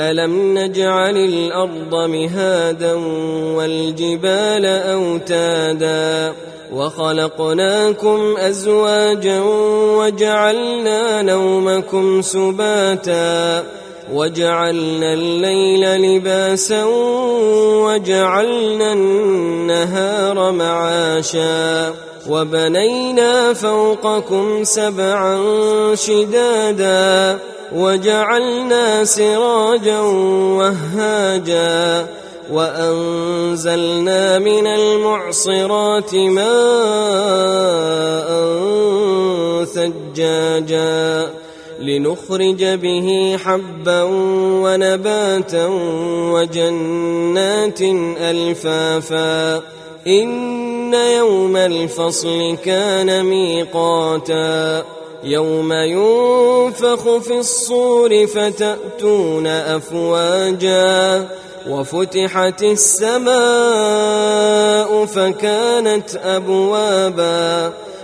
ألم نجعل الأرض مهادا والجبال أوتادا وخلقناكم أزواجا وجعلنا نومكم سباتا وجعلنا الليل لباسا وجعلنا النهار معاشا وبنينا فوقكم سبعا شدادا وجعلنا سراجا وهاجا وأنزلنا من المعصرات ماء ثجاجا لنخرج به حبا ونباتا وجنات ألفافا. إن يوم الفصل كان ميقاتا. يوم ينفخ في الصور فتأتون أفواجا. وفتحت السماء فكانت أبوابا.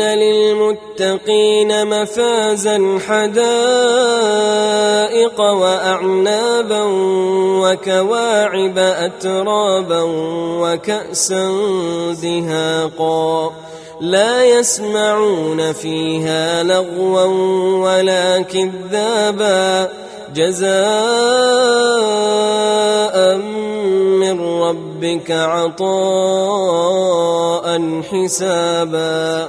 ان للمتقين مفازا حدائق واعنابا وكواعب اترابا وكاسا دهاقا لا يسمعون فيها لغوا ولا كذابا جزاء من ربك عطاء حسابا